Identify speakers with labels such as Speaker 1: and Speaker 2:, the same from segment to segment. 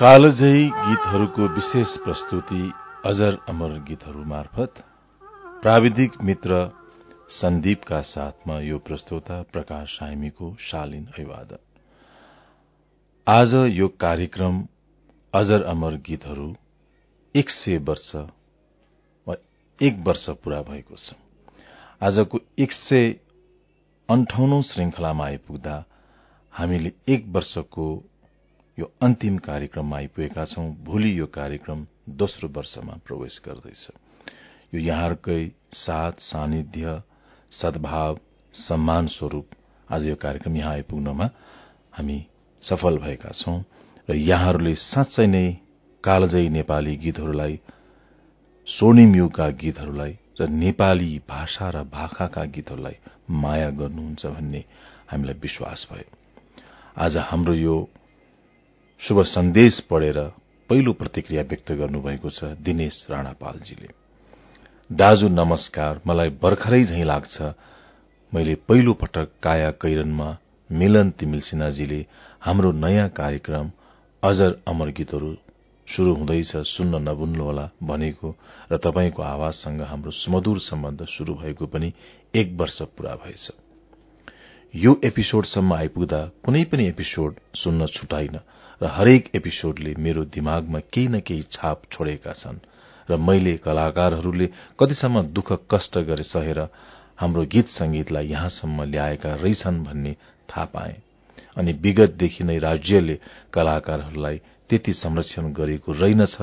Speaker 1: कालजयी गीतहरूको विशेष प्रस्तुति अजर अमर गीतहरू मार्फत। प्राविधिक मित्र सन्दीपका साथमा यो प्रस्तोता प्रकाश साइमीको शालीन अभिवादन। आज यो कार्यक्रम अजर अमर गीतहरू एक सय वर्ष एक वर्ष पूरा भएको छ। आजको एक सय अन्ठाउनौ श्रृंखलामा आइपुग्दा हामीले एक वर्षको यो अन्तिम कार्यक्रममा आइपुगेका छौं। भोलि यो कार्यक्रम दोस्रो वर्षमा प्रवेश गर्दैछ। यो यहाँहरूकै साथ सानिध्य सद्भाव सम्मान स्वरूप आज यो कार्यक्रम यहाँ आइपुग्नमा हामी सफल भएका छौं र यहाँहरूले साँच्चै नै कालजयी नेपाली गीतहरूलाई स्वर्णिम युगका गीतहरूलाई र नेपाली भाषा र भाषाका गीतहरूलाई माया गर्नुहुन्छ भन्ने हामीलाई विश्वास भयो। आज हाम्रो यो शुभ सन्देश पढेर पहिलो प्रतिक्रिया व्यक्त गर्नुभएको छ दिनेश राणापालजीले। दाजु नमस्कार। मलाई भर्खरै झै लाग्छ। मैले पहिलो पटक काया कैरनमा मिलन तिमिल सिन्हाजीले हाम्रो नयाँ कार्यक्रम अजर अमर गीतहरू शुरू हुँदैछ सुन्न नभुल्नुहोला भनेको र तपाईँको आवाजसँग हाम्रो सुमधुर सम्बन्ध शुरू भएको पनि एक वर्ष पूरा भएछ। यो एपिसोडसम्म आइपुग्दा कुनै पनि एपिसोड सुन्न छुटाइन। र हरेक एपिसोडले मेरो दिमागमा केही न केही छाप छोडेका छन् र मैले कलाकारहरूले कतिसम्म दुःख कष्ट गरे सहेर हाम्रो गीत संगीतलाई यहाँसम्म ल्याएका रहेछन् भन्ने थाहा पाए। अनि विगतदेखि नै राज्यले कलाकारहरूलाई त्यति संरक्षण गरेको रहेनछ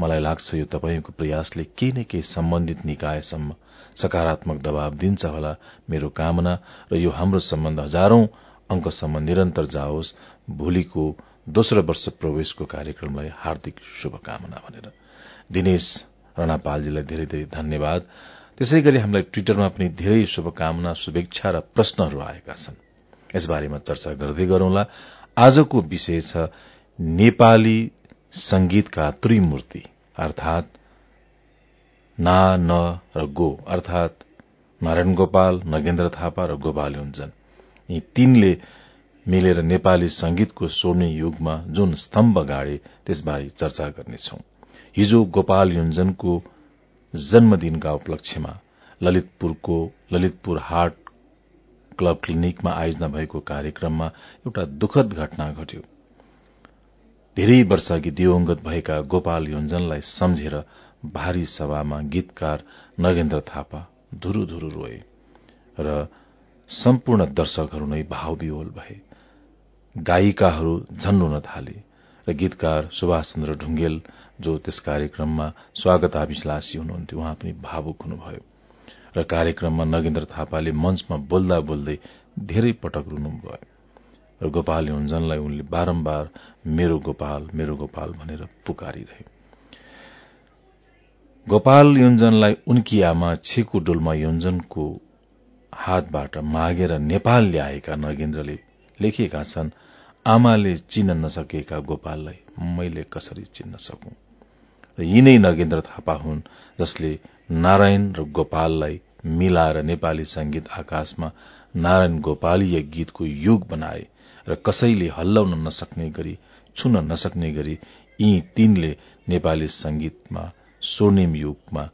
Speaker 1: मलाई लाग्छ यो तपाईँको प्रयासले केही न केही सम्बन्धित निकायसम्म सकारात्मक दबाव दिन्छ होला मेरो कामना र यो हाम्रो सम्बन्ध हजारौं अंकसम्म निरन्तर जाओस् भोलिको दोस्रो वर्ष प्रवेशको कार्यक्रमलाई हार्दिक शुभकामना भनेर। दिनेश रणपालजीलाई धेरै धेरै धन्यवाद। त्यसै गरी हामीलाई ट्विटरमा पनि धेरै शुभकामना शुभेच्छा र प्रश्नहरू आएका छन्। यसबारेमा चर्चा गर्दै गरौंला। आजको विषय छ नेपाली संगीतका त्रिमूर्ति अर्थात ना न र गो अर्थात नारायण गोपाल नगेन्द्र थापा र गोपाल युञ्जन यी तीनले मिलेर नेपाली संगीतको स्वर्ण युगमा जुन स्तम्भ गाडे त्यसबारे चर्चा गर्नेछौ। हिजो गोपाल युञ्जनको जन्मदिनका उपलक्ष्यमा ललितपुरको ललितपुर हाट क्लब क्लिनिकमा आयोजना भएको कार्यक्रममा एउटा दुखद घटना घट्यो। धेरै वर्ष अघि दिवंगत भएका गोपाल योञ्जनलाई सम्झेर भारी सभामा गीतकार नगेन्द्र थापा धुरू धुरू रोए र सम्पूर्ण दर्शकहरू नै भावविहोल भए। गायिकाहरू झन्डुन थाले र गीतकार सुभाष चन्द्र ढुङ्गेल जो त्यस कार्यक्रममा स्वागत अभिलाषी हुनुहुन्थ्यो उहाँ पनि भावुक हुनुभयो र कार्यक्रममा नगेन्द्र थापाले मञ्चमा बोल्दा बोल्दै धेरै पटक रुनुभयो। र गोपाल हुन्जनलाई उनले बारम्बार मेरो गोपाल मेरो गोपाल भनेर पुकारिरहे। गोपाल योञ्जनलाई उनकी आमा छेकु डोल्मा योञ्जनको हातबाट मागेर नेपाल ल्याएका नगेन्द्रले लेखिएका छन् आमाले चिन्न नसकेका गोपाललाई मैले कसरी चिन्न सकूं? र यिनै नगेन्द्र थापा हुन् जसले नारायण र गोपाललाई मिलाएर नेपाली संगीत आकाशमा नारायण गोपालीय गीतको युग बनाए र कसैले हल्लाउन नसक्ने गरी छुन नसक्ने गरी यी तीनले नेपाली संगीतमा स्वर्णिम युगमा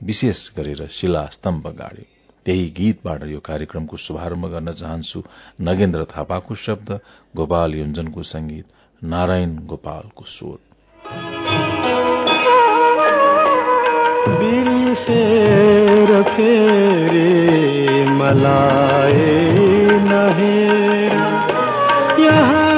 Speaker 1: विशेष गरेर शिला स्तम्भ गाडे त्यही गीतबाट यो कार्यक्रमको शुभारम्भ गर्न चाहन्छु। नगेन्द्र थापाको शब्द गोपाल योञ्जनको संगीत नारायण गोपालको स्वर। मलाए नहेर। यहाँ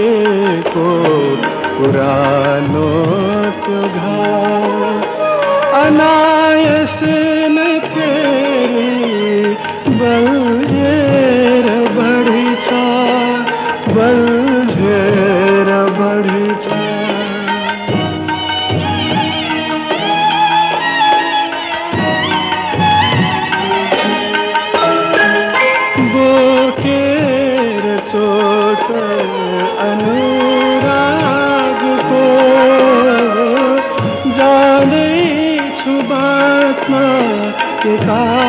Speaker 1: भइसकेको पुरानो
Speaker 2: के साथ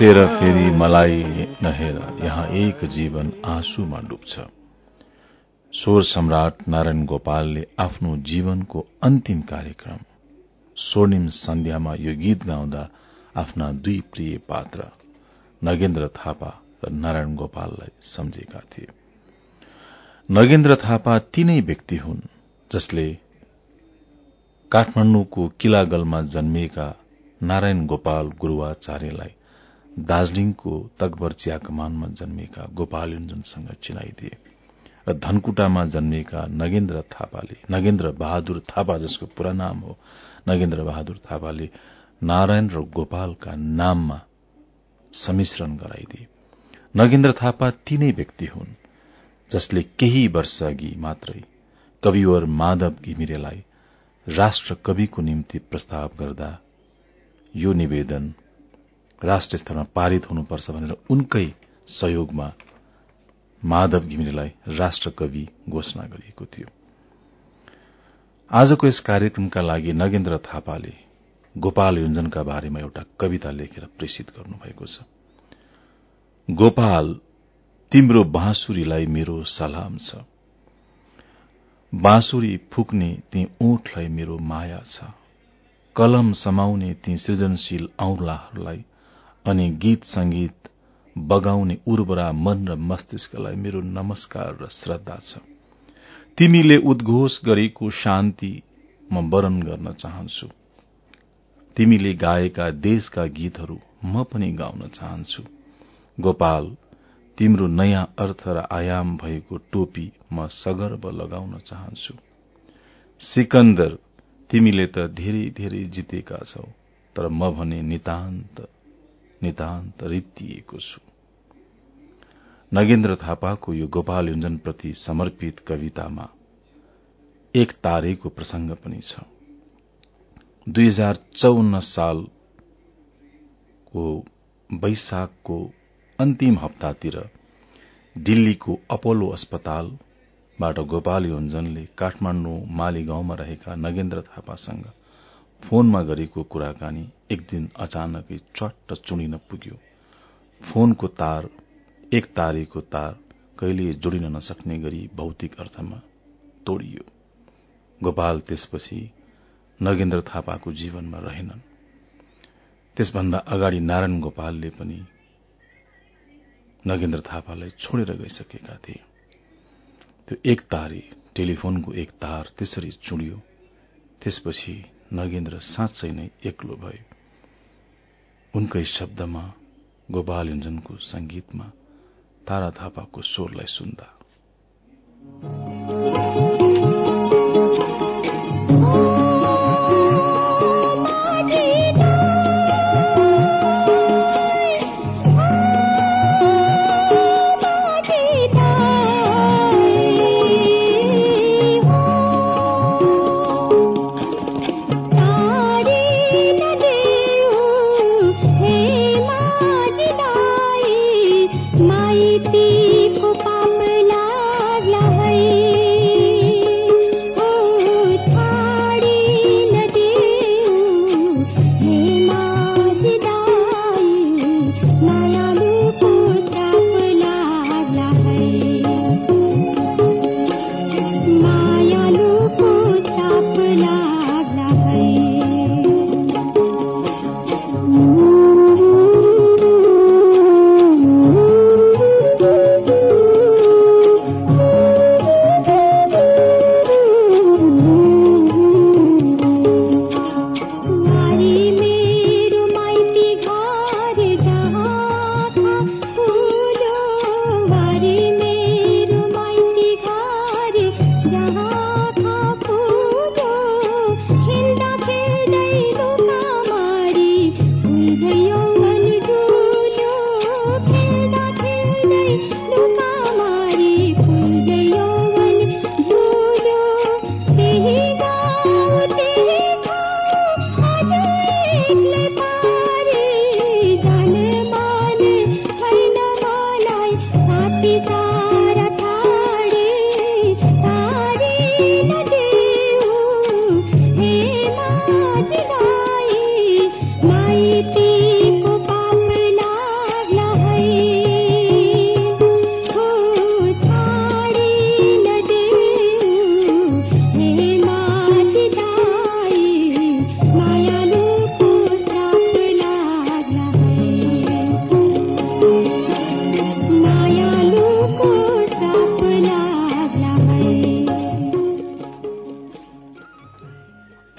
Speaker 1: बिर्सेर फेरि मलाई नहेर यहाँ एक जीवन आँसुमा डुब्छ। स्वर सम्राट नारायण गोपालले आफ्नो जीवनको अन्तिम कार्यक्रम स्वर्णिम सन्ध्यामा यो गीत गाउँदा आफ्ना दुई प्रिय पात्र नगेन्द्र थापा र नारायण गोपाललाई सम्झेका थिए। नगेन्द्र थापा तीनै व्यक्ति हुन् जसले काठमाण्डुको किलागलमा जन्मिएका नारायण गोपाल गुरूवाचार्यलाई दार्जीलिङको तकबर चिया कमानमा जन्मिएका गोपाल चिनाइदिए र धनकुटामा जन्मिएका नगेन्द्र थापाले नगेन्द्र बहादुर थापा जसको पूरा नाम हो नगेन्द्र बहादुर थापाले नारायण र गोपालका नाममा सम्मिश्रण गराइदिए। नगेन्द्र थापा तीनै व्यक्ति हुन् जसले केही वर्ष अघि मात्रै कविवर माधव घिमिरेलाई राष्ट्र कविको निम्ति प्रस्ताव गर्दा यो निवेदन राष्ट्र स्तरमा पारित हुनुपर्छ भनेर उनकै सहयोगमा माधव घिमिरेलाई राष्ट्र कवि घोषणा गरिएको थियो। आजको यस कार्यक्रमका लागि नगेन्द्र थापाले गोपाल युञ्जनका बारेमा एउटा कविता लेखेर प्रेषित गर्नुभएको छ। गोपाल तिम्रो बाँसुरीलाई मेरो सलाम छ। बाँसुरी फुक्ने ती ऊठलाई मेरो माया छ। कलम समाउने ती सृजनशील औंलाहरूलाई अनि गीत संगीत बगाउने उर्वरा मन र मस्तिष्कलाई मेरो नमस्कार र श्रद्धा छ। तिमीले उद्घोष गरेको शान्ति म वरण गर्न चाहन्छु। तिमीले गाएका देशका गीतहरू म पनि गाउन चाहन्छु। गोपाल तिम्रो नयाँ अर्थ र आयाम भएको टोपी म सगर्व लगाउन चाहन्छु। सिकन्दर तिमीले त धेरै धेरै जितेका छौ तर म भने नितान्त नितान्त रित्तिएको छु। नगेन्द्र थापाको यो गोपाल युञ्जन प्रति समर्पित कवितामा एक तारेको प्रसंग पनि छ। दुई हजार चौन्न सालको वैशाखको अन्तिम हप्तातिर दिल्लीको अपोलो अस्पतालबाट गोपाल योञ्जनले काठमाण्डु माली गाउँमा रहेका नगेन्द्र थापासँग फोनमा गरेको कुराकानी एक दिन अचानकै चट्ट चुनिन पुग्यो। फोनको तार एक तारेको तार कहिले जोडिन नसक्ने गरी भौतिक अर्थमा तोडियो। गोपाल त्यसपछि नगेन्द्र थापाको जीवनमा रहेनन्। त्यसभन्दा अगाडि नारायण गोपालले पनि नगेन्द्र थापालाई छोडेर गइसकेका थिए। त्यो एक तारे टेलिफोनको एक तार त्यसरी चुडियो त्यसपछि नगेन्द्र साँच्चै नै एक्लो भयो। उनकै शब्दमा गोपाल युञ्जनको संगीतमा तारा थापाको स्वरलाई सुन्दा।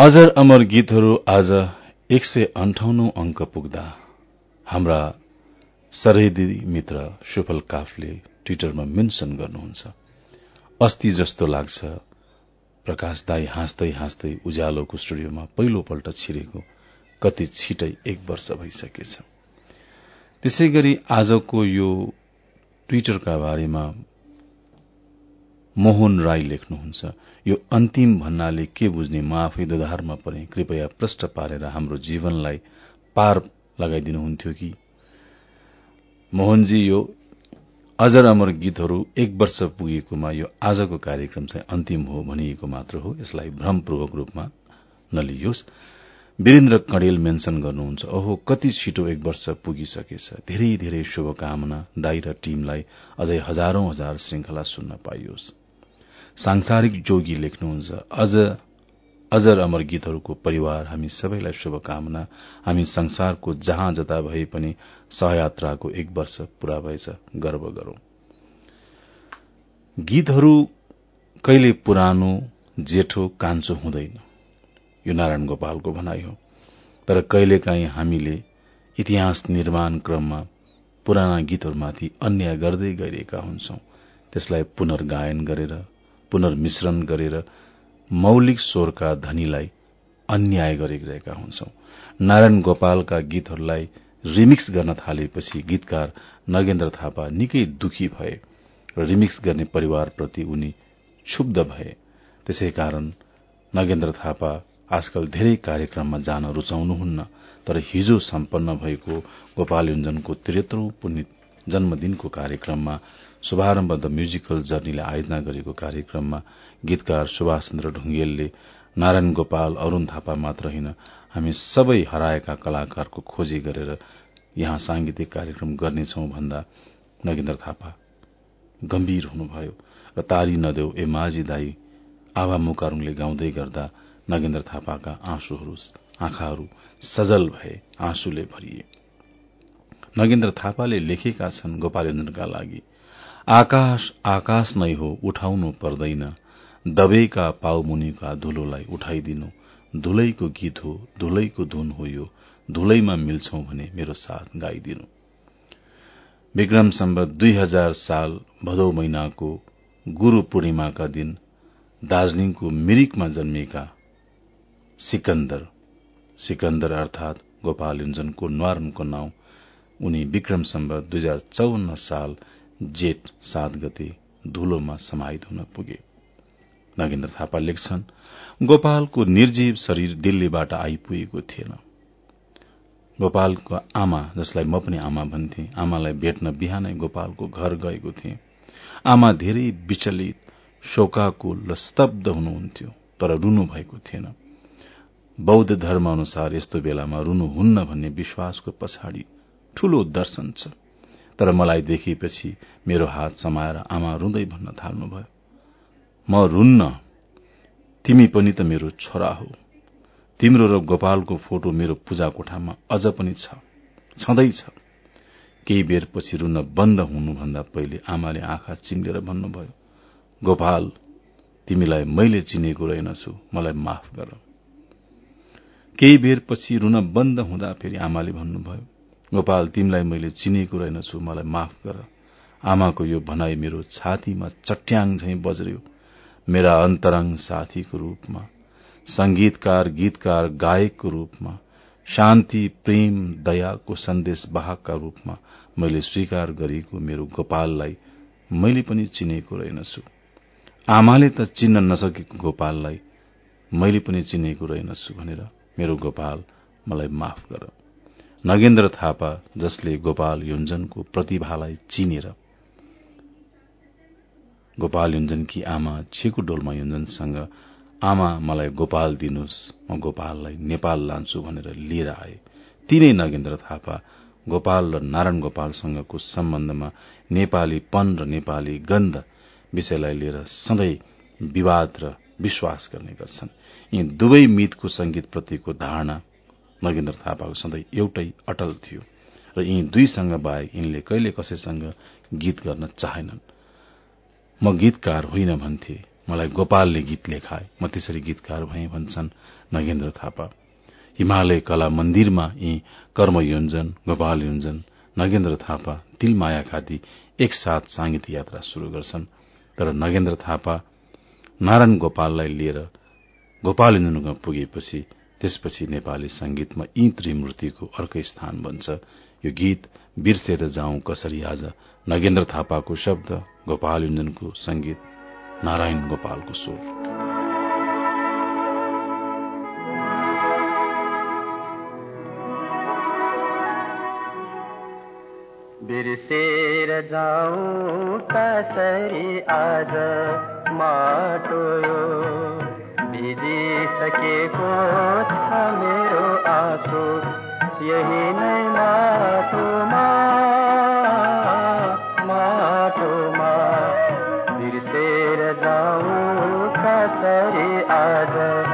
Speaker 1: अजर अमर गीतहरू आज एक सय अन्ठाउन्नौ अंक पुग्दा हाम्रा सरहदी मित्र सुफल काफले ट्विटरमा मेन्शन गर्नुहुन्छ। अस्ति जस्तो लाग्छ प्रकाश दाई हाँस्दै हाँस्दै उज्यालोको स्टुडियोमा पहिलो पल्ट छिरेको कति छिटै एक वर्ष भइसकेछ। त्यसै गरी आजको यो ट्विटरका बारेमा मोहन राई लेख्नुहुन्छ। यो अन्तिम भन्नाले के बुझ्ने म आफै दोधारमा परे कृपया प्रष्ट पारेर हाम्रो जीवनलाई पार लगाइदिनुहुन्थ्यो कि? मोहनजी यो अजर अमर गीतहरू एक वर्ष पुगेकोमा यो आजको कार्यक्रम चाहिँ अन्तिम हो भनिएको मात्र हो। यसलाई भ्रमपूर्वक रूपमा नलियोस्। वीरेन्द्र कणेल मेन्शन गर्नुहुन्छ ओहो कति छिटो एक वर्ष पुगिसकेछ। धेरै धेरै शुभकामना दाई र टीमलाई अझै हजारौं हजार श्रृंखला सुन्न पाइयोस्। सांसारिक जोगी लेख्नुहुन्छ। अझ अजर अमर गीतहरूको परिवार हामी सबैलाई शुभकामना। हामी संसारको जहाँ जता भए पनि सहयात्राको एक वर्ष पूरा भएछ। गर्व गरौं। गीतहरू कहिले पुरानो जेठो कान्छो हुँदैन। यो नारायण गोपालको भनाइ हो। तर कहिलेकाहीँ हामीले इतिहास निर्माण क्रममा पुराना गीतहरूमाथि अन्याय गर्दै गइरहेका हुन्छौं। त्यसलाई पुनर्गायन गरेर पुनर्मिश्रण गरेर मौलिक स्वरका धनीलाई अन्याय गरिरहेका हुन्छौ। नारायण गोपालका गीतहरूलाई रिमिक्स गर्न थालेपछि गीतकार नगेन्द्र थापा निकै दुखी भए र रिमिक्स गर्ने परिवारप्रति उनी क्षुब्ध भए। त्यसै कारण नगेन्द्र थापा आजकल धेरै कार्यक्रममा जान रूचाउनुहुन्न तर हिजो सम्पन्न भएको गोपाल युञ्जनको त्रिहत्तरौं पुण्य जन्मदिनको कार्यक्रममा शुभारम्भ द म्युजिकल जर्नीले आयोजना गरेको कार्यक्रममा गीतकार सुभाष चन्द्र ढुङ्गेलले नारायण गोपाल अरूण थापा मात्र होइन हामी सबै हराएका कलाकारको खोजी गरेर यहाँ सांगीतिक कार्यक्रम गर्नेछौ भन्दा नगेन्द्र थापा गम्भीर हुनुभयो र तारी नदेऊ ए माझी दाई आभा मुकारुङले गाउँदै गर्दा नगेन्द्र थापाका आँसुहरू आँखाहरू सजल भए आँसुले भरिए। नगेन्द्र थापाले लेखेका छन् गोपालेन्द्रका लागि। आकाश आकाश नै हो उठाउनु पर्दैन। दबेका पाउमुनिका धुलोलाई उठाइदिनु। धुलैको गीत हो धुलैको धुन हो यो। धुलैमा मिल्छौ भने मेरो साथ गाइदिनु। विक्रम सम्बत दुई हजार साल भदौ महिनाको गुरू पूर्णिमाका दिन दार्जीलिङको मिरिकमा जन्मिएका सिकन्दर। सिकन्दर अर्थात गोपाल युञ्जनको न्वारनको नाउँ। उनी विक्रम सम्बत दुई हजार चौन्न साल जेठ सात गते धुलोमा समाहित हुन पुगे। नगेन्द्र थापा लेख्छन् गोपालको निर्जीव शरीर दिल्लीबाट आइपुगेको थिएन। गोपालको आमा जसलाई म पनि आमा भन्थे आमालाई भेट्न बिहानै गोपालको घर गएको थिए। आमा धेरै विचलित शोकाकुल र स्तब्ध हुनुहुन्थ्यो तर रुनु भएको थिएन। बौद्ध धर्म अनुसार यस्तो बेलामा रुनुहुन्न भन्ने विश्वासको पछाडि ठूलो दर्शन छ। तर मलाई देखेपछि मेरो हात समाएर आमा रुँदै भन्न थाल्नुभयो। म रुन्न। तिमी पनि त मेरो छोरा हो। तिम्रो र गोपालको फोटो मेरो पूजा कोठामा अझ पनि छँदैछ केही बेरपछि रुन बन्द हुनुभन्दा पहिले आमाले आँखा चिम्लेर भन्नुभयो गोपाल तिमीलाई मैले चिनेको रहेनछु। मलाई माफ गर। केही बेरपछि रुन बन्द हुँदा फेरि आमाले भन्नुभयो गोपाल तिमीलाई मैले चिनेको रहेनछु मलाई माफ गर। आमाको यो भनाई मेरो छातीमा चट्याङ झैं बज्रियो। मेरा अन्तरङ साथीको रूपमा संगीतकार गीतकार गायकको रूपमा शान्ति प्रेम दयाको सन्देश वाहकका रूपमा मैले स्वीकार गरेको मेरो गोपाललाई मैले पनि चिनेको रहेनछु आमाले त चिन्न नसकेको गोपाललाई मैले पनि चिनेको रहेनछु भनेर मेरो गोपाल मलाई माफ गर। नगेन्द्र थापा जसले गोपाल युञ्जनको प्रतिभालाई चिनेर गोपाल युञ्जनकी आमा छेकु डोल्मा युञ्जनसँग आमा मलाई गोपाल दिनुहोस्। म गोपाललाई नेपाल लान्छु भनेर लिएर आए। तिनै नगेन्द्र थापा गोपाल र नारायण गोपालसँगको सम्बन्धमा नेपाली पन र नेपाली गन्ध विषयलाई लिएर सधैँ विवाद र विश्वास गर्ने गर्छन्। यी दुवै मितको संगीतप्रतिको धारणा नगेन्द्र थापाको सधैँ एउटै अटल थियो र यी दुईसँग बाहेक यिनले कहिले कसैसँग गीत गर्न चाहेनन्। म गीतकार होइन भन्थे। मलाई गोपालले गीत लेखाए। म त्यसरी गीतकार भए भन्छन् नगेन्द्र थापा। हिमालय कला मन्दिरमा यी कर्म योजन गोपाल योजन नगेन्द्र थापा दिलमाया खाती एकसाथ सांगीत यात्रा शुरू गर्छन्। तर नगेन्द्र थापा नारायण गोपाललाई लिएर गोपाल योजनमा पुगेपछि त्यसपछि नेपाली संगीतमा यी त्रिमूर्तिको अर्कै स्थान बन्छ। यो गीत बिर्सेर जाउँ कसरी आज? नगेन्द्र थापाको शब्द गोपाल संगीत नारायण गोपालको स्वर।
Speaker 2: बिर्सेर जाउँ कसरी आज? माटो भिजिसकेको छ मेरो आँसु यही नै माटोमा माटोमा बिर्सेर जाउँ कसरी आज?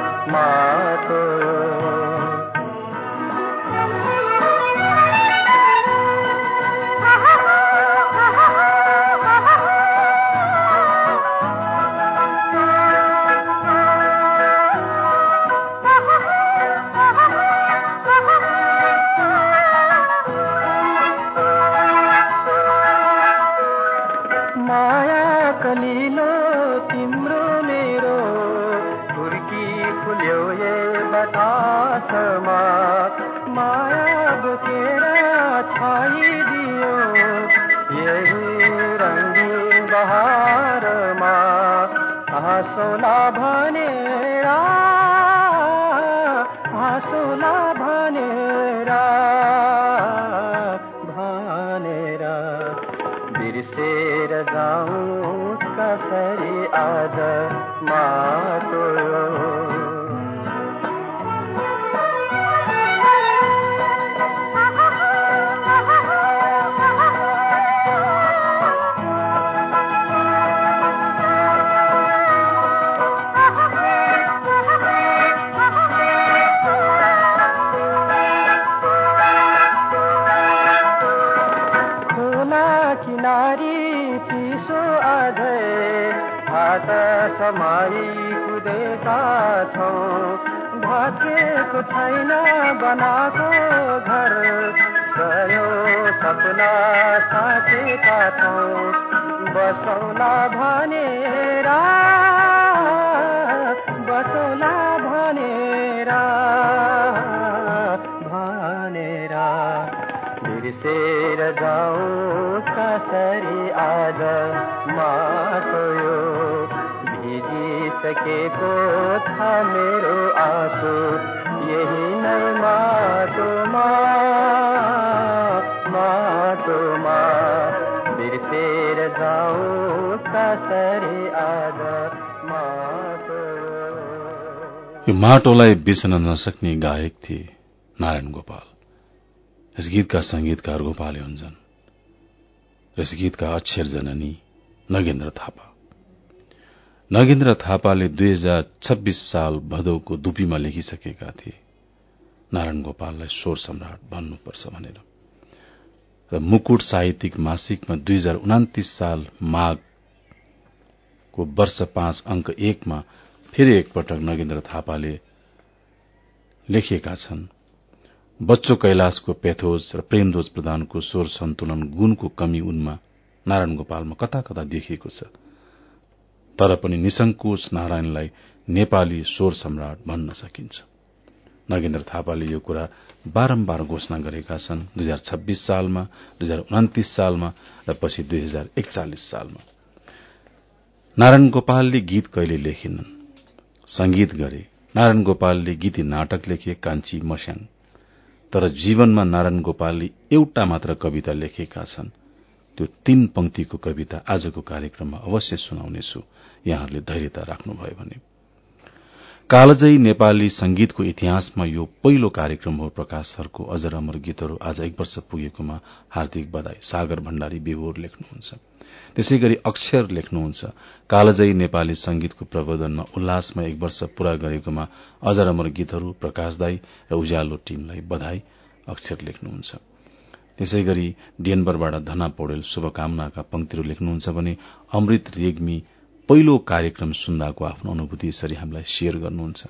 Speaker 1: यो माटोलाई बिर्सन नसक्ने गायक थिए नारायण गोपाल। यस गीतका संगीतकार गोपाल हुन्छन्। यस गीतका अक्षर जननी नगेन्द्र थापा। नगेन्द्र थापाले दुई हजार छब्बीस साल भदौको दुपीमा लेखिसकेका थिए। नारायण गोपाललाई स्वर सम्राट भन्नुपर्छ भनेर। र मुकुट साहित्यिक मासिकमा दुई हजार उनातिस साल माघको वर्ष पाँच अंक एकमा फेरि एकपटक नगेन्द्र थापाले लेखिएका छन् बच्चो कैलाशको पेथोज र प्रेमदोज प्रधानको स्वर सन्तुलन गुणको कमी उनमा नारायण गोपालमा कता कता देखिएको छ। तर पनि निसंकोच नारायणलाई नेपाली स्वर सम्राट भन्न सकिन्छ। नगेन्द्र थापाले यो कुरा बारम्बार घोषणा गरेका छन् दुई हजार छब्बीस सालमा दुई हजार उन्तिस सालमा र पछि दुई हजार एकचालिस सालमा। नारायण गोपालले गीत कहिले लेखेनन्? संगीत गरे। नारायण गोपालले गीती नाटक लेखे कान्छी मस्याङ तर जीवनमा नारायण गोपालले एउटा मात्र कविता लेखेका छन्। त्यो तीन पंक्तिको कविता आजको कार्यक्रममा अवश्य सुनाउनेछु। यहाँहरूले धैर्यता राख्नुभयो भने। कालजयी नेपाली संगीतको इतिहासमा यो पहिलो कार्यक्रम हो। प्रकाश सरको अजर अमर गीतहरू आज एक वर्ष पुगेकोमा हार्दिक बधाई। सागर भण्डारी बेहोर लेख्नुहुन्छ। त्यसै गरी अक्षर लेख्नुहुन्छ। कालजयी नेपाली संगीतको प्रवर्धनमा उल्लासमा एक वर्ष पूरा गरेकोमा अजर अमर गीतहरू प्रकाश दाई र उज्यालो टीमलाई बधाई अक्षर लेख्नुहुन्छ। त्यसै गरी डिएनबरबाट धना पौडेल शुभकामनाका पंक्तिहरू लेख्नुहुन्छ भने अमृत रेग्मी पहिलो कार्यक्रम सुन्दाको आफ्नो अनुभूति यसरी हामीलाई शेयर गर्नुहुन्छ।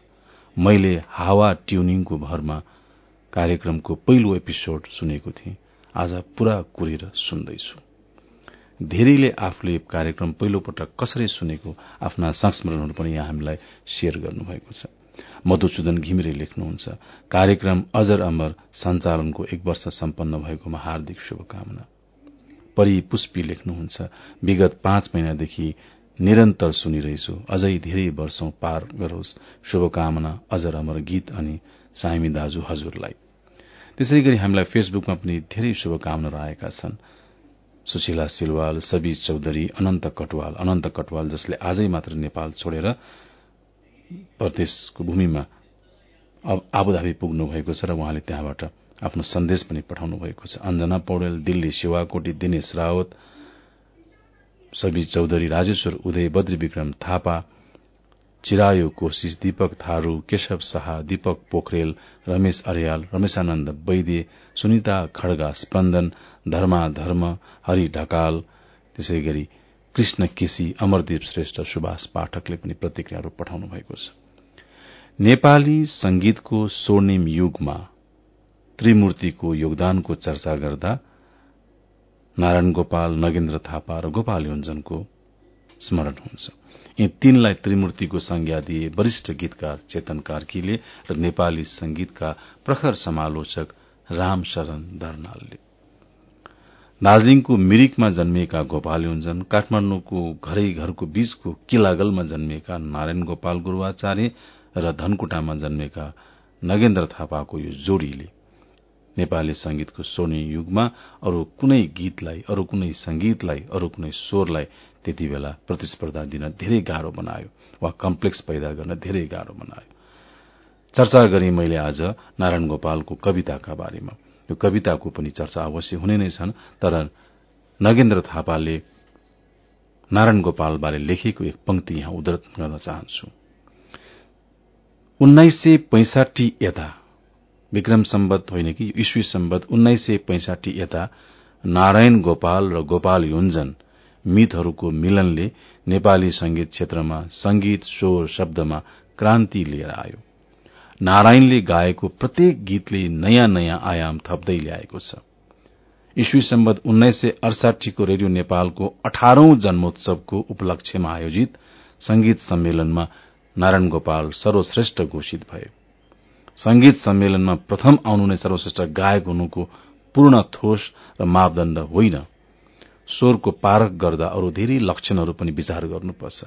Speaker 1: मैले हावा ट्युनिङको भरमा कार्यक्रमको पहिलो एपिसोड सुनेको थिएँ। आज पूरा कुरेर सुन्दैछु। धेरैले आफूले कार्यक्रम पहिलो पटक कसरी सुनेको आफ्ना संस्मरणहरू पनि यहाँ हामीलाई शेयर गर्नुभएको छ। मधुसूदन घिमिरे लेख्नुहुन्छ कार्यक्रम अजर अमर सञ्चालनको एक वर्ष सम्पन्न भएकोमा हार्दिक शुभकामना। परि पुष्पी लेख्नुहुन्छ विगत पाँच महिनादेखि निरन्तर सुनिरहेछु। अझै धेरै वर्षौं पार गरोस्। शुभकामना अजर अमर गीत अनि साइमी दाजु हजुरलाई। त्यसै गरी हामीलाई फेसबुकमा पनि धेरै शुभकामना रहेका छन्। सुशीला सिलवाल सबी चौधरी अनन्त कटवाल अनन्त कटवाल जसले आजै मात्र नेपाल छोडेर प्रदेशको भूमिमा आबुधाबी पुग्नु भएको छ र उहाँले त्यहाँबाट आफ्नो सन्देश पनि पठाउनु भएको छ। अञ्जना पौडेल दिल्ली शिवाकोटी दिनेश रावत सबी चौधरी राजेश्वर उदय बद्री विक्रम थापा चिरायो कोशिश दीपक थारू केशव शाह दीपक पोखरेल रमेश अर्याल रमेशानन्द वैद्य सुनिता खड्गा स्पन्दन धर्मा धर्म हरि ढकाल त्यसै गरी कृष्ण केसी अमरदीप श्रेष्ठ सुभाष पाठकले पनि प्रतिक्रियाहरू पठाउनु भएको छ। नेपाली संगीतको स्वर्णिम युगमा त्रिमूर्तिको योगदानको चर्चा गर्दा नारायण गोपाल नगेन्द्र थापा र गोपाल योन्जनको स्मरण हुन्छ। यी तीनलाई त्रिमूर्तिको संज्ञा दिए वरिष्ठ गीतकार चेतन कार्कीले र नेपाली संगीतका प्रखर समालोचक रामशरण दर्नालले। दार्जीलिङको मिरिकमा जन्मिएका गोपाल योन्जन काठमाण्डुको घरै घरको बीचको किलागलमा जन्मिएका नारायण गोपाल गुरूवाचार्य र धनकुटामा जन्मेका नगेन्द्र थापाको यो जोड़ीले नेपाली संगीतको सोनी युगमा अरू कुनै गीतलाई अरू कुनै संगीतलाई अरू कुनै स्वरलाई त्यति बेला प्रतिस्पर्धा दिन धेरै गाह्रो बनायो वा कम्प्लेक्स पैदा गर्न धेरै गाह्रो बनायो। चर्चा गरे मैले आज नारायण गोपालको कविताका बारेमा। यो कविताको पनि चर्चा अवश्य हुने नै छन् तर नगेन्द्र थापाले नारायण गोपालबारे लेखेको एक पंक्ति यहाँ उद्धत गर्न चाहन्छु। उन्नाइस सय पैंसाठी विक्रम सम्बत होइन कि ईस्वी सम्बत उन्नाइस सय पैंसाठी यता नारायण गोपाल र गोपाल युञ्जन मितहरूको मिलनले नेपाली संगीत क्षेत्रमा संगीत स्वर शब्दमा क्रान्ति लिएर आयो। नारायणले गाएको प्रत्येक गीतले नयाँ नयाँ आयाम थप्दै ल्याएको छ। ईस्वी सम्बत उन्नाइस सय अडसाठीको रेडियो नेपालको अठारौं जन्मोत्सवको उपलक्ष्यमा आयोजित संगीत सम्मेलनमा नारायण गोपाल सर्वश्रेष्ठ घोषित भए। संगीत सम्मेलनमा प्रथम आउनु नै सर्वश्रेष्ठ गायक हुनुको पूर्ण ठोस र मापदण्ड होइन। स्वरको पारख गर्दा अरू धेरै लक्षणहरू पनि विचार गर्नुपर्छ।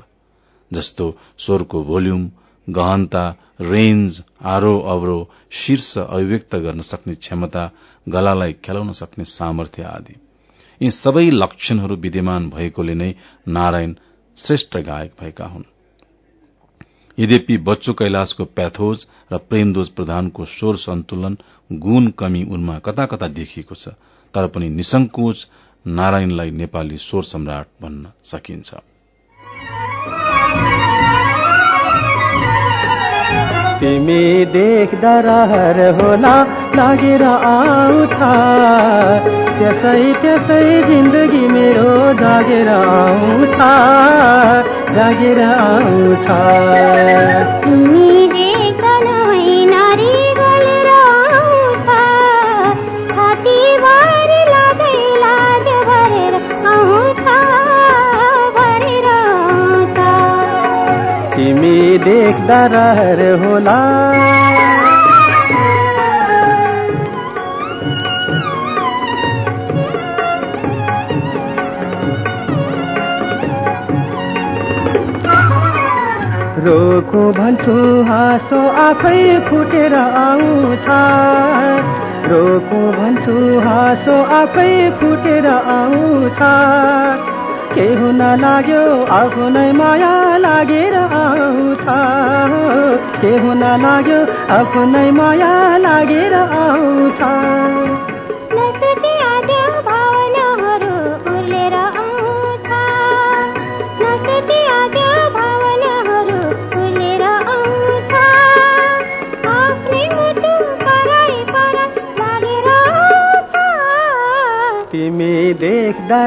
Speaker 1: जस्तो स्वरको भोल्युम गहनता रेन्ज आरो अवरो शीर्ष अभिव्यक्त गर्न सक्ने क्षमता गलालाई खेलाउन सक्ने सामर्थ्य आदि। यी सबै लक्षणहरू विद्यमान भएकोले नै नारायण श्रेष्ठ गायक भएका हुन्। यद्यपि बच्चो कैलाशको प्याथोज र प्रेमदोज प्रधानको स्वर सन्तुलन गुण कमी उनमा कता कता देखिएको छ तर पनि निसंकोच नारायणलाई नेपाली स्वर सम्राट भन्न सकिन्छ।
Speaker 3: तिमी देख्दा रहर होला लागेर आउँछ त्यसै त्यसै जिन्दगी मेरो जागेर आउँछ जागेर आउँछ देख्दा रहर होला। रोको भन्छु हाँसो आफै फुटेर आउँछ। रोको भन्छु हाँसो आफै फुटेर आउँछ। के हुन लाग्यो आफ्नै माया लागेर आउँछ। के हुन लाग्यो आफ्नै माया लागेर आउँछ।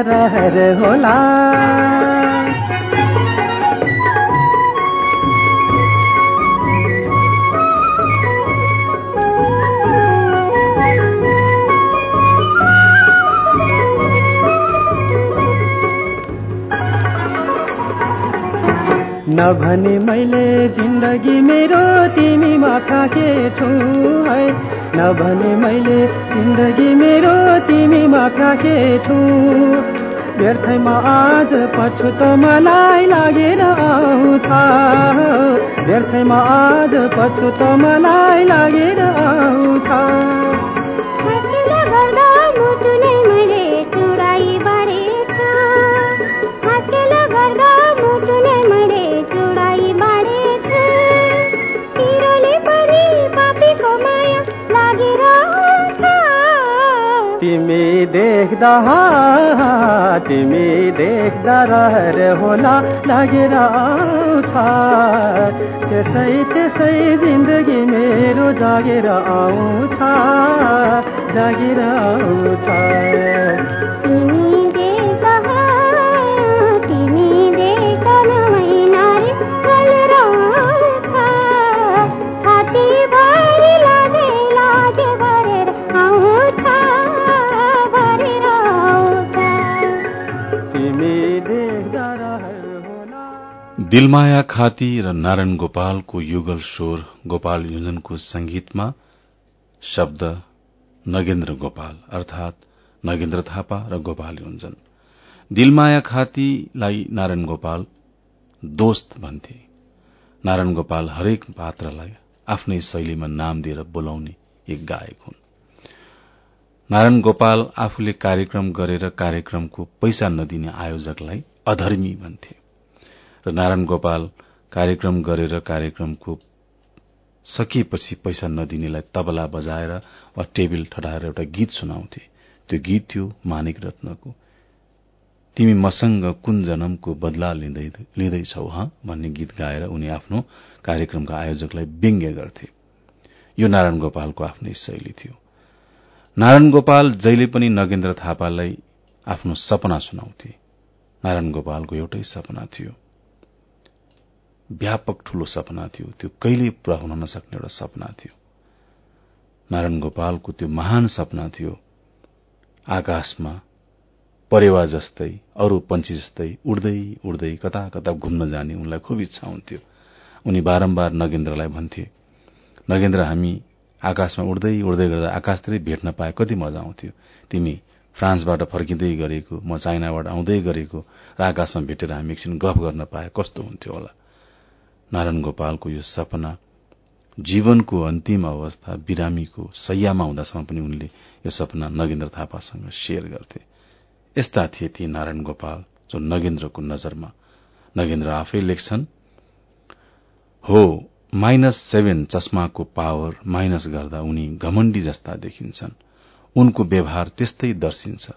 Speaker 3: रहर होला। नभने मैले जिन्दगी मेरो तिमी माथा के छु है। नभने मैले जिन्दगी मेरो तिमीमा फ्याँकेछु व्यर्थमा आज पछु त मलाई लागेर आउँछ। व्यर्थमा आज पछु त मलाई लागेर आउँछ। देख्दा तिमी देख्दा रहर होला लागेर आउँछ। त्यसै त्यसै जिन्दगी मेरो जागेर आउँछ जागेर आउँछ।
Speaker 1: दिलमाया खाती र नारायण गोपालको युगल स्वर गोपाल युजनको संगीतमा शब्द नगेन्द्र गोपाल अर्थात नगेन्द्र थापा र गोपाल युञ्जन दिलमाया खातीलाई नारायण गोपाल दोस्त भन्थे। नारायण गोपाल हरेक पात्रलाई आफ्नै शैलीमा नाम दिएर बोलाउने एक गायक हुन्। नारायण गोपाल आफूले कार्यक्रम गरेर कार्यक्रमको पैसा नदिने आयोजकलाई अधर्मी भन्थे। र नारायण गोपाल कार्यक्रम गरेर कार्यक्रमको सकिएपछि पैसा नदिनेलाई तबला बजाएर वा टेबल ठडाएर एउटा गीत सुनाउँथे। त्यो गीत थियो मानिक रत्नको। तिमी मसँग कुन जन्मको बदला लिँदैछौ ह? भन्ने गीत गाएर उनी आफ्नो कार्यक्रमका आयोजकलाई व्यङ्ग्य गर्थे। यो नारायण गोपालको आफ्नै शैली थियो। नारायण गोपाल जहिले पनि नगेन्द्र थापालाई आफ्नो सपना सुनाउँथे। नारायण गोपालको एउटै सपना थियो। व्यापक ठूलो सपना थियो। त्यो कहिले पूरा हुन नसक्ने एउटा सपना थियो। नारायण गोपालको त्यो महान सपना थियो। आकाशमा परेवा जस्तै अरू पंक्षी जस्तै उड्दै उड्दै कता कता घुम्न जाने उनलाई खुब इच्छा हुन्थ्यो। उनी बारम्बार नगेन्द्रलाई भन्थे नगेन्द्र हामी आकाशमा उड्दै उड्दै गर्दा आकाशतिरै भेट्न पाए कति मजा आउँथ्यो। तिमी फ्रान्सबाट फर्किँदै गरेको म चाइनाबाट आउँदै गरेको र आकाशमा भेटेर हामी एकछिन गफ गर्न पाए कस्तो हुन्थ्यो होला। नारायण गोपालको यो सपना जीवनको अन्तिम अवस्था बिरामीको सयमा हुँदासम्म पनि उनले यो सपना नगेन्द्र थापासँग शेयर गर्थे। यस्ता थिए ती नारायण गोपाल जो नगेन्द्रको नजरमा नगेन्द्र आफै लेख्छन् हो माइनस सेभेन चस्माको पावर माइनस गर्दा उनी घमण्डी जस्ता देखिन्छन्। उनको व्यवहार त्यस्तै दर्शिन्छ।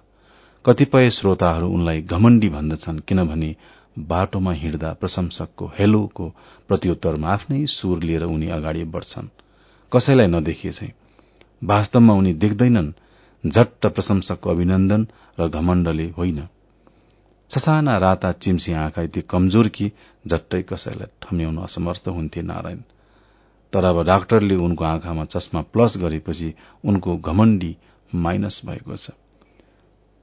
Speaker 1: कतिपय श्रोताहरू उनलाई घमण्डी भन्दछन् किनभने बाटोमा हिँड्दा प्रशंसकको हेलोको प्रत्युत्तरमा आफ्नै सुर लिएर उनी अगाडि बढ़छन्। कसैलाई नदेखिए चाहिँ। वास्तवमा उनी देख्दैनन् झट्ट प्रशंसकको अभिनन्दन र घमण्डले होइन। ससाना राता चिम्सी आँखा यति कमजोर कि झट्टै कसैलाई ठम्याउन असमर्थ हुन्थे नारायण। तर अब डाक्टरले उनको आँखामा चस्मा प्लस गरेपछि उनको घमण्डी माइनस भएको छ।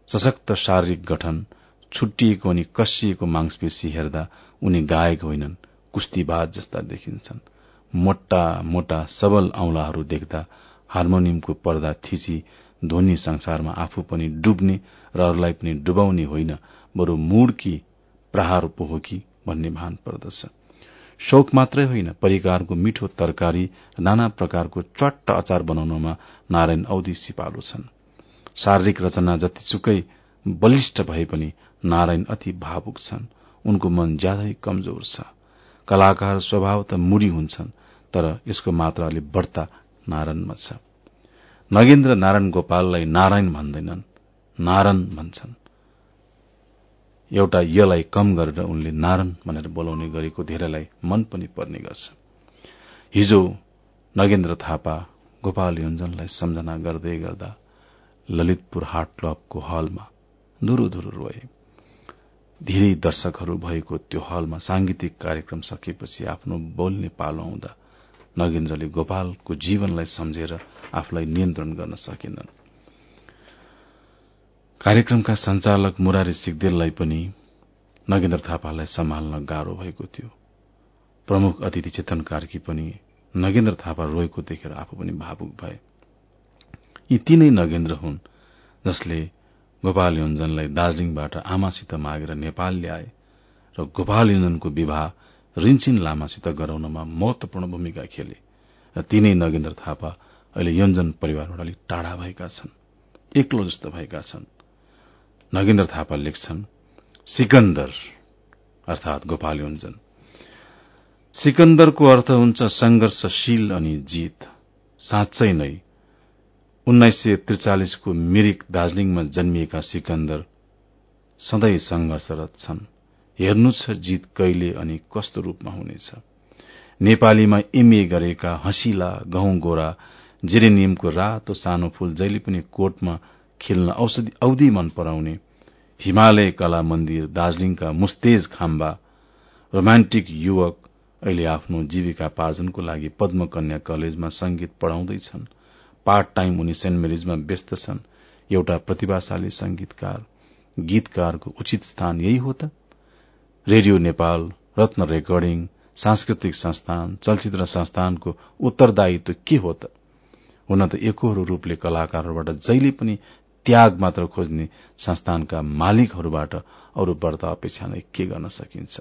Speaker 1: सशक्त शारीरिक गठन छुट्टिएको अनि कसिएको मांसपेशी हेर्दा उनी गायक होइनन् कुस्तीबाज जस्ता देखिन्छन्। मोटा मोटा सबल औंलाहरू देख्दा हार्मोनियमको पर्दा थिची ध्वनि संसारमा आफू पनि डुब्ने र अरूलाई पनि डुबाउने होइन बरू मूडकी प्रहार पो हो कि भन्ने भान पर्दछ। शौक मात्रै होइन परिकारको मिठो तरकारी नाना प्रकारको च्वाट्ट अचार बनाउनमा नारायण औधी सिपालु छन्। शारीरिक रचना जतिसुकै बलिष्ठ भए पनि नारायण अति भावुक छन्। उनको मन ज्यादै कमजोर छ। कलाकार स्वभाव त मुडी हुन्छन् तर यसको मात्राले बढ़ता नारायणमा छ। नगेन्द्र नारायण गोपाललाई नारायण भन्दैनन्। नारायण भन्छन्। एउटा यलाई कम गरेर उनले नारायण भनेर बोलाउने गरेको धेरैलाई मन पनि पर्ने गर्छ। हिजो नगेन्द्र थापा गोपाल योञ्जनलाई सम्झना गर्दै गर्दा ललितपुर हाट क्लबको हलमा धुरु रोए। धेरै दर्शकहरू भएको त्यो हलमा सांगीतिक कार्यक्रम सकेपछि आफ्नो बोल्ने पालो आउँदा नगेन्द्रले गोपालको जीवनलाई सम्झेर आफूलाई नियन्त्रण गर्न सकेनन्। कार्यक्रमका संचालक मुरारी सिगदेललाई पनि नगेन्द्र थापालाई सम्हाल्न गाह्रो भएको थियो। प्रमुख अतिथि चेतन कार्की पनि नगेन्द्र थापा रोएको देखेर आफू पनि भावुक भए। यी तीनै नगेन्द्र हुन् जसले गोपाल योन्जनलाई दार्जीलिङबाट आमासित मागेर नेपाल ल्याए र गोपाल योन्जनको विवाह रिन्चिन लामासित गराउनमा महत्वपूर्ण भूमिका खेले र तीनै नगेन्द्र थापा अहिले योन्जन परिवारबाट अलिक टाढा भएका छन् एक्लो जस्तो भएका छन्। नगेन्द्र थापा लेख्छन् सिकन्दर अर्थात गोपाल योन्जन। सिकन्दरको अर्थ हुन्छ संघर्षशील अनि जीत साँच्चै नै उन्नाइस सय त्रिचालिसको मिरिक दार्जीलिङमा जन्मिएका सिकन्दर सधैँ संघर्षरत छन्। हेर्नु छ जीत कहिले अनि कस्तो रूपमा हुनेछ। नेपालीमा एमए गरेका हँसिला गहुँ गोरा जेरेनियमको रातो सानो फूल जहिले पनि कोटमा खिल्न औधी मन पराउने हिमालय कला मन्दिर दार्जीलिङका मुस्तेज खाम्बा रोमान्टिक युवक अहिले आफ्नो जीविका पार्जनको लागि पद्मकन्या कलेजमा संगीत पढ़ाउँदैछन्। पार्ट टाइम उनी सेन्ट मेरिजमा व्यस्त छन्। एउटा प्रतिभाशाली संगीतकार गीतकारको उचित स्थान यही हो त? रेडियो नेपाल रत्न रेकर्डिङ सांस्कृतिक संस्थान चलचित्र संस्थानको उत्तरदायित्व के हो त? हुन त एकहोरो रूपले कलाकारहरूबाट जहिले पनि त्याग मात्र खोज्ने संस्थानका मालिकहरूबाट अरू व्रत अपेक्षा नै के गर्न सकिन्छ?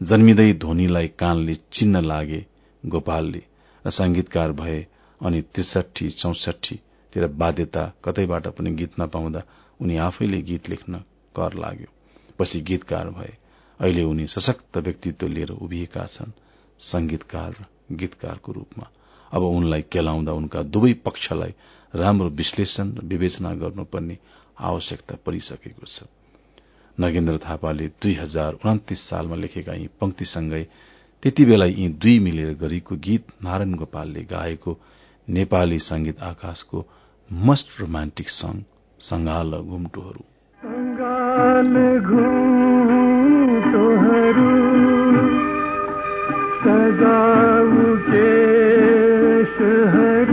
Speaker 1: जन्मिँदै ध्वनिलाई कानले चिन्न लागे गोपालले र संगीतकार भए अनि त्रिसठी चौसठीतिर बाध्यता कतैबाट पनि गीत नपाउँदा उनी आफैले गीत लेख्न कर लाग्यो। पछि गीतकार भए। अहिले उनी सशक्त व्यक्तित्व लिएर उभिएका छन् संगीतकार र गीतकारको रूपमा। अब उनलाई केलाउँदा उनका दुवै पक्षलाई राम्रो विश्लेषण र विवेचना गर्नुपर्ने आवश्यकता परिसकेको छ। नगेन्द्र थापाले दुई हजार उन्तिस सालमा लेखेका यी पंक्तिसँगै त्यति बेला यी दुई मिलेर गरेको गीत नारायण गोपालले गाएको नेपाली संगीत आकाशको मस्ट रोमान्टिक सङ संगाल घुम्टोहरू।
Speaker 2: सजाऊ केशहरू माए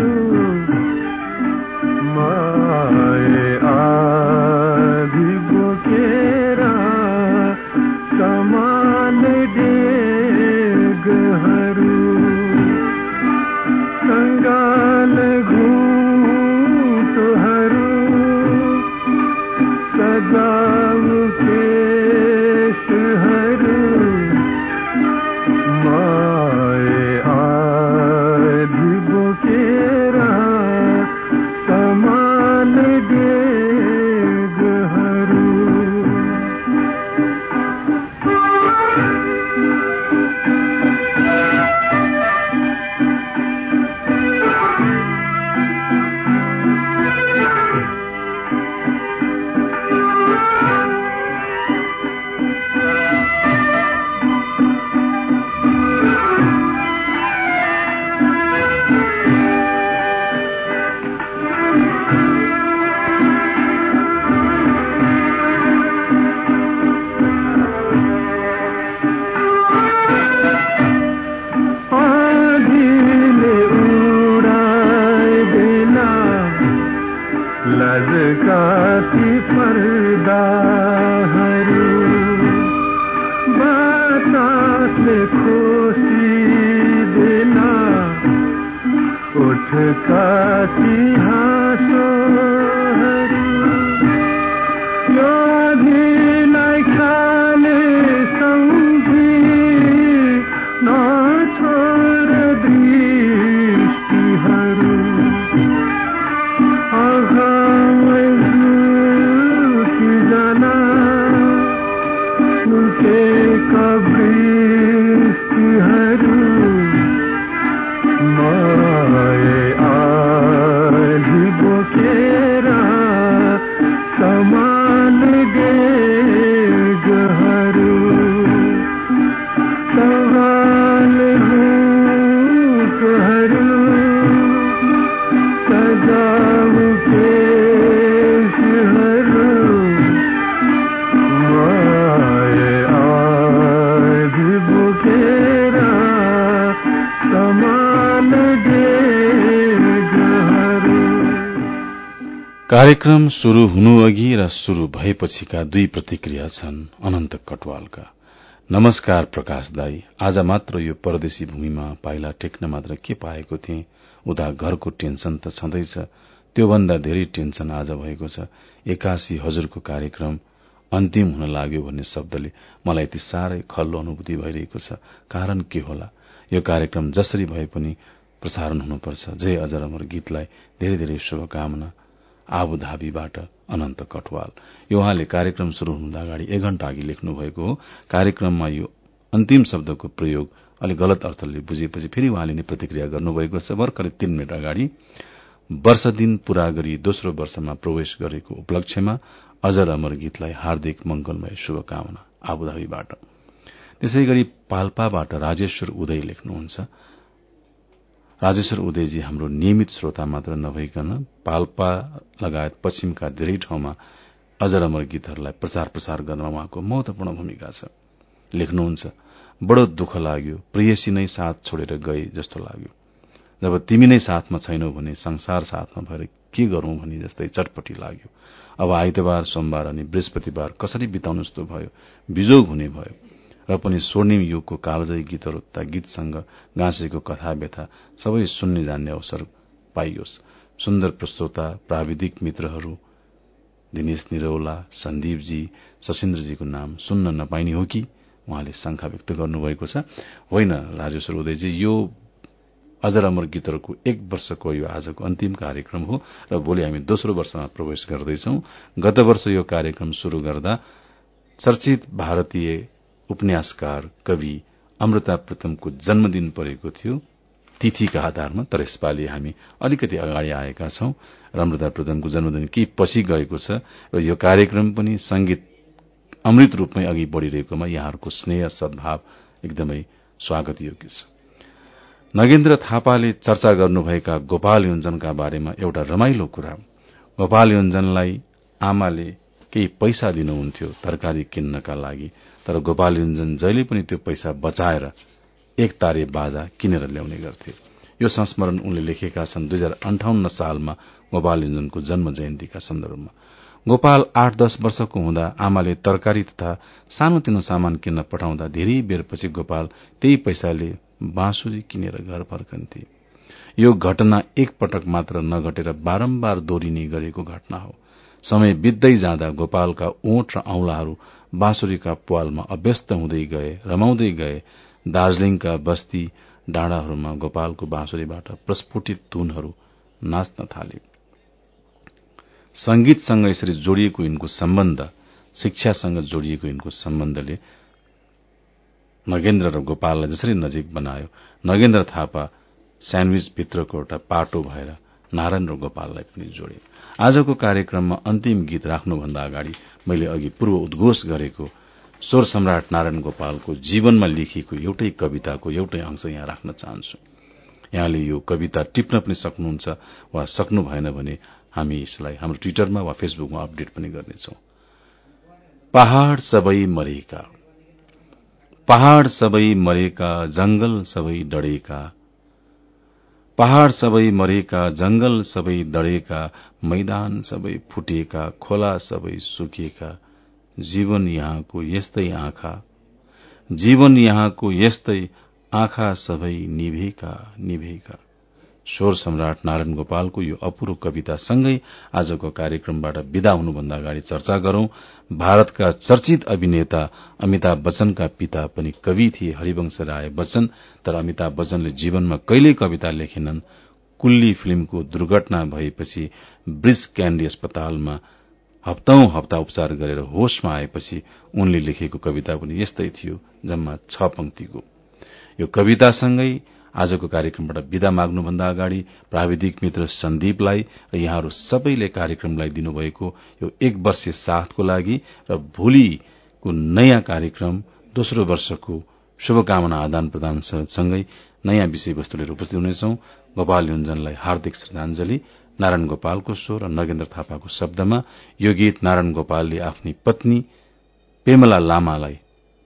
Speaker 1: कार्यक्रम शुरू हुनु अघि र शुरू भएपछिका दुई प्रतिक्रिया छन् अनन्त कटवालका। नमस्कार प्रकाश दाई। आज मात्र यो परदेशी भूमिमा पाइला टेक्न मात्र के पाएको थिएँ? उता घरको टेन्सन त छँदैछ। त्योभन्दा धेरै टेन्सन आज भएको छ। एकासी हजुरको कार्यक्रम अन्तिम हुन लाग्यो भन्ने शब्दले मलाई यति साह्रै खल्लो अनुभूति भइरहेको छ। कारण के होला? यो कार्यक्रम जसरी भए पनि प्रसारण हुनुपर्छ। जय अजर अमर गीतलाई धेरै धेरै शुभकामना। आबुधाबीबाट अनन्त कटवाल। यो उहाँले कार्यक्रम शुरू हुनुभन्दा अगाडि एक घण्टा अघि लेख्नु भएको हो कार्यक्रममा यो अन्तिम शब्दको प्रयोग अलि गलत अर्थले बुझेपछि फेरि उहाँले नै प्रतिक्रिया गर्नुभएको छ। भर्खरै तीन मिनट अगाडि वर्ष दिन पूरा गरी दोस्रो वर्षमा प्रवेश गरेको उपलक्ष्यमा अजर अमर गीतलाई हार्दिक मंगलमय शुभकामना। आबुधाबीबाट। त्यसै गरी पाल्पाबाट राजेश्वर उदय लेख्नुहुन्छ। राजेश्वर उदयजी हाम्रो नियमित श्रोता मात्र नभइकन पाल्पा लगायत पश्चिमका धेरै ठाउँमा अजर अमर गीतहरूलाई प्रचार प्रसार गर्नमा उहाँको महत्वपूर्ण भूमिका छ। लेख्नुहुन्छ बडो दुःख लाग्यो प्रियसी नै साथ छोडेर गए जस्तो लाग्यो। जब तिमी नै साथमा छैनौ भने संसार साथमा भएर के गरौं भने जस्तै चटपटी लाग्यो। अब आइतबार सोमबार अनि बृहस्पतिबार कसरी बिताउनु जस्तो भयो बिजोग हुने भयो। र पनि स्वर्णिम युगको कालजयी गीतहरू तथा गीतसँग गाँसेको कथा व्यथा सबै सुन्ने जान्ने अवसर पाइयोस्। सुन्दर प्रस्तोता प्राविधिक मित्रहरू दिनेश निरौला सन्दीपजी सशिन्द्रजीको नाम सुन्न नपाइने हो कि? उहाँले शंका व्यक्त गर्नुभएको छ। होइन राजेश्वर उदयजी यो अजर अमर गीतहरूको एक वर्षको यो आजको अन्तिम कार्यक्रम हो र भोलि हामी दोस्रो वर्षमा प्रवेश गर्दैछौ। गत वर्ष यो कार्यक्रम शुरू गर्दा चर्चित भारतीय उपन्यासकार कवि अमृता प्रतमको जन्मदिन परेको थियो। तिथिका आधारमा तर यसपालि हामी अलिकति अगाडि आएका छौं र अमृता प्रतमको जन्मदिन केही पछि गएको छ र यो कार्यक्रम पनि संगीत अमृत रूपमै अघि बढ़िरहेकोमा यहाँहरूको स्नेह सद्भाव एकदमै स्वागत योग्य छ। नगेन्द्र थापाले चर्चा गर्नुभएका गोपाल योजनका बारेमा एउटा रमाइलो कुरा। गोपाल योजनलाई आमाले केही पैसा दिनुहुन्थ्यो तरकारी किन्नका लागि। तर गोपाल योजन जहिले पनि त्यो पैसा बचाएर एक तारे बाजा किनेर ल्याउने गर्थे। यो संस्मरण उनले लेखेका छन् दुई हजार अन्ठाउन्न सालमा गोपाल योजनको जन्म जयन्तीका सन्दर्भमा। गोपाल आठ दश वर्षको हुँदा आमाले तरकारी तथा सानोतिनो सामान किन्न पठाउँदा धेरै बेरपछि गोपाल त्यही पैसाले बाँसुरी किनेर घर फर्कन्थे। यो घटना एक पटक मात्र नघटेर बारम्बार दोहोरिने गरेको घटना हो। समय बित्दै जाँदा गोपालका ओठ र औंलाहरू बाँसुरीका पालमा अभ्यस्त हुँदै गए रमाउँदै गए दार्जीलिङका बस्ती डाँडाहरूमा गोपालको बाँसुरीबाट प्रस्फुटित धुनहरू नाच्न थाले। संगीतसँग यसरी जोडिएको यिनको सम्बन्ध शिक्षासँग जोडिएको यिनको सम्बन्धले नगेन्द्र र गोपाललाई जसरी नजिक बनायो नगेन्द्र थापा स्यान्डविच भित्रको एउटा पाटो भएर नारायण र गोपाललाई पनि जोडे। आजको कार्यक्रममा अन्तिम गीत राख्नुभन्दा अगाडि मैले अघि पूर्व उद्घोष गरेको स्वर सम्राट नारायण गोपालको जीवनमा लेखिएको एउटै कविताको एउटै अंश यहाँ राख्न चाहन्छु। यहाँले यो कविता टिप्न पनि सक्नुहुन्छ वा सक्नु भएन भने हामी यसलाई हाम्रो ट्विटरमा वा फेसबुकमा अपडेट पनि गर्नेछौ। पहाड़ सबै मरेका पहाड़ सबै मरेका जंगल सबै डढेका पहाड़ सबै मरेका जंगल सबै दडेका मैदान सबै फुटेका खोला सबै सुकेका। जीवन यहाँको यस्तै आँखा। जीवन यहाँको यस्तै आँखा सबै निभेका निभेका। स्वर सम्राट नारायण गोपालको यो अपूर्व कवितासँगै आजको कार्यक्रमबाट विदा हुनुभन्दा अगाडि चर्चा गरौं। भारतका चर्चित अभिनेता अमिताभ बच्चनका पिता पनि कवि थिए हरिवंश राय बच्चन तर अमिताभ बच्चनले जीवनमा कहिल्यै कविता लेखेनन्। कुल्ली फिल्मको दुर्घटना भएपछि ब्रिज क्याण्डी अस्पतालमा हप्तौं हप्ता उपचार गरेर होशमा आएपछि उनले लेखेको कविता पनि यस्तै थियो जम्मा छ पंक्तिको। यो कवितासँगै आजको कार्यक्रमबाट विदा माग्नुभन्दा अगाडि प्राविधिक मित्र सन्दीपलाई र यहाँहरू सबैले कार्यक्रमलाई दिनुभएको यो एक वर्षीय साथको लागि र भोलिको नयाँ कार्यक्रम दोस्रो वर्षको शुभकामना आदान प्रदान सँगै नयाँ विषयवस्तु लिएर उपस्थित हुनेछौ। गोपाल योजनलाई हार्दिक श्रद्धांजलि नारायण गोपालको स्वर र नगेन्द्र थापाको शब्दमा यो गीत नारायण गोपालले आफ्नी पत्नी पेमला लामालाई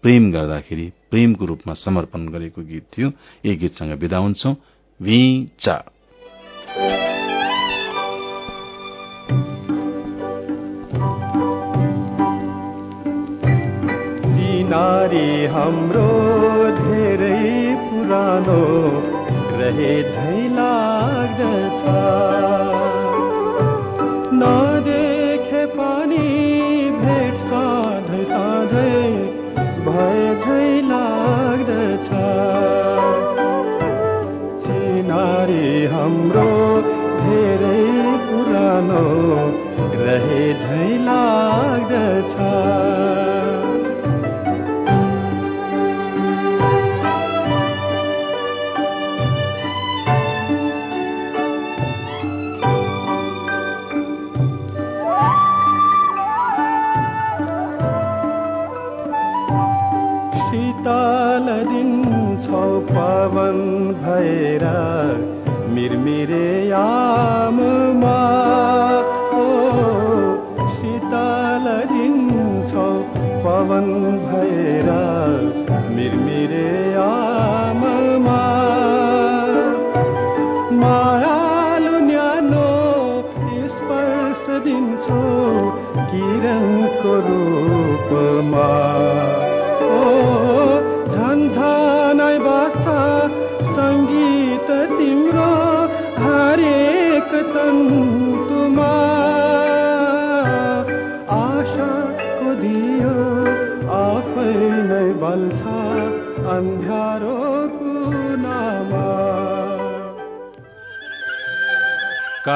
Speaker 1: प्रेम गर्दाखेरि प्रेमको रूपमा समर्पण गरेको गीत थियो। यही गीतसँग विदा हुन्छौ।
Speaker 2: चिनारी हाम्रो धेरै पुरानो रहे झै लाग्दछ हाम्रो धेरै पुरानो रहे झै लाग्दछ। शीतल दिन छौ पवन भएर